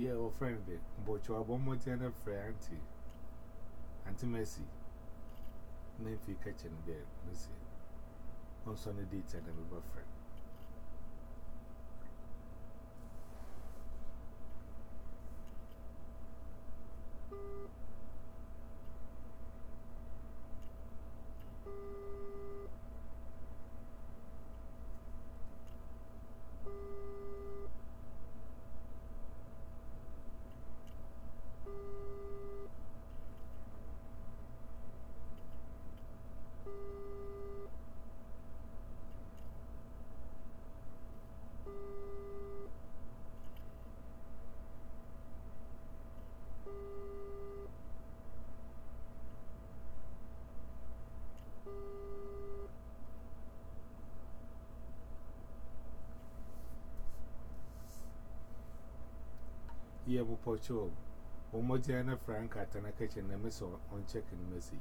Yeah, or friend, but you are one more a friend, Auntie. Auntie Messi. Name for catching there, Missy. On Sunday dates and a friend. Ye Bopocho, Omojiana Frank at an occasion, I miss on checking message.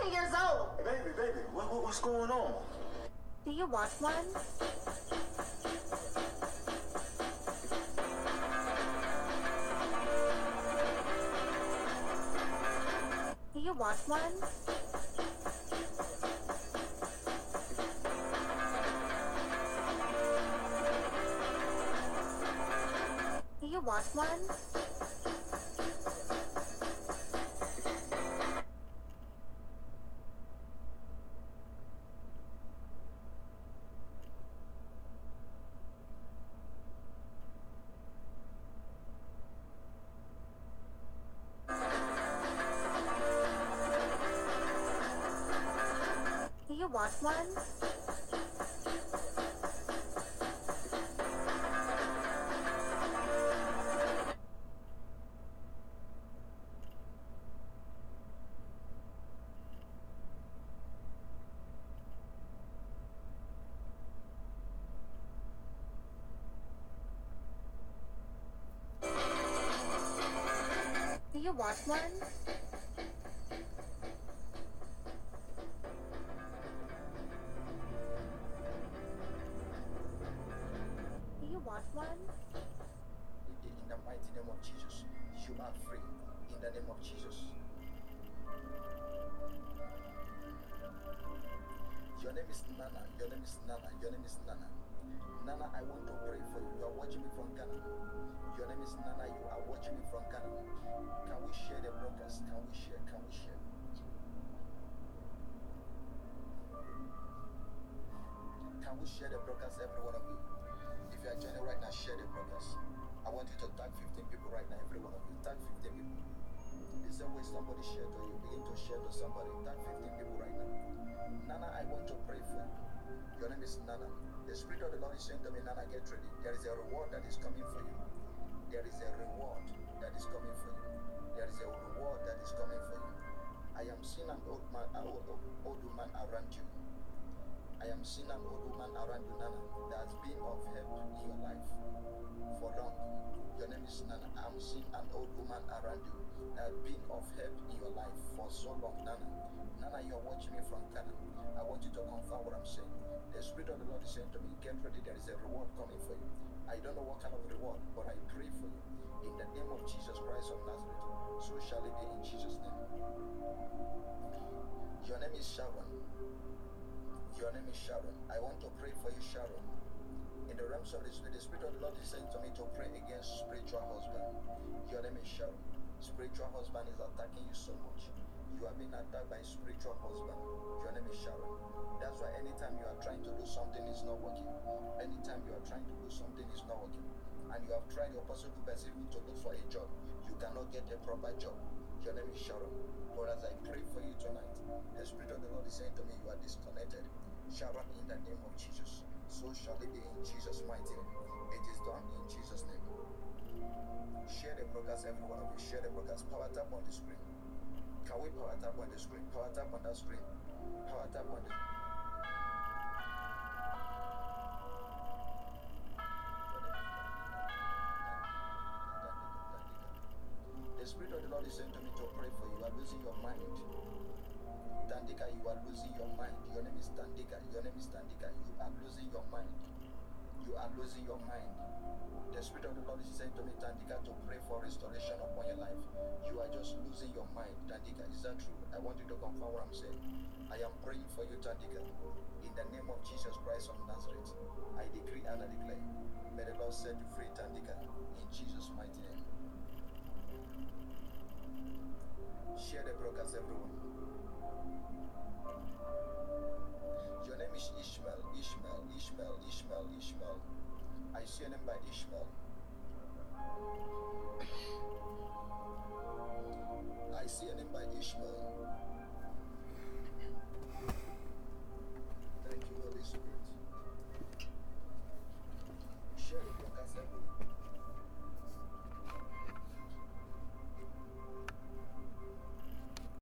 14 years old. Baby, baby, what, what, what's going on? Do you want one? Do you want one? Do you want one? Want one? Do you want one? In the mighty name of Jesus, you are free. In the name of Jesus. Your name is Nana. Your name is Nana. Your name is Nana. Nana, I want to pray for you. You are watching me from Ghana. Your name is Nana. You are watching me from Ghana. Can we share the broadcast? Can we share? Can we share? Can we share the broadcast, every one of you? If you are joining right now, share the broadcast. I want you to tag 15 people right now, every one of you. Tag 15 people. The same way somebody shared to you, begin to share to somebody. Tag 15 people right now. Nana, I want to pray for you. Your name is Nana. The Spirit of the Lord is saying to me, Nana, get ready. There is a reward that is coming for you. There is a reward that is coming for you. There is a reward that is coming for you. I am seeing an old man, an old, old woman around you. I am seeing an old woman around you, Nana, that has been of help in your life for long. Your name is Nana. I'm seeing an old woman around you that has been of help in your life for so long, Nana. Nana, you're watching me from Ghana. I want you to confirm what I'm saying. The Spirit of the Lord is saying to me, get ready, there is a reward coming for you. I don't know what kind of reward, but I pray for you. In the name of Jesus Christ of Nazareth, so shall it be in Jesus' name. Your name is Sharon. Your name is Sharon. I want to pray for you, Sharon. In the realms of the Spirit, the Spirit of the Lord is saying to me to pray against spiritual husband. Your name is Sharon. Spiritual husband is attacking you so much. You have been attacked by spiritual husband. Your name is Sharon. That's why anytime you are trying to do something, it's not working. Anytime you are trying to do something, it's not working. And you have tried your possible best even to look for a job. You cannot get a proper job. Your name is Sharon. As I pray for you tonight, the Spirit of the Lord is saying to me, you are disconnected. Sharon, in the name of Jesus. So shall it be in Jesus' mighty name. It is done in Jesus' name. Share the broadcast, every one of you. Share the broadcast. Power tap on the screen. Can we power tap on the screen? Power tap on that screen. Power tap on the The Is saying to me to pray for you. You are losing your mind. Tandika, you are losing your mind. Your name is Tandika. Your name is Tandika. You are losing your mind. You are losing your mind. The Spirit of the Lord is saying to me, Tandika, to pray for restoration upon your life. You are just losing your mind, Tandika. Is that true? I want you to confirm what I'm saying. I am praying for you, Tandika. In the name of Jesus Christ of Nazareth, I decree and I declare, may the Lord set you free, Tandika, in Jesus' mighty name. Share the broadcast, everyone.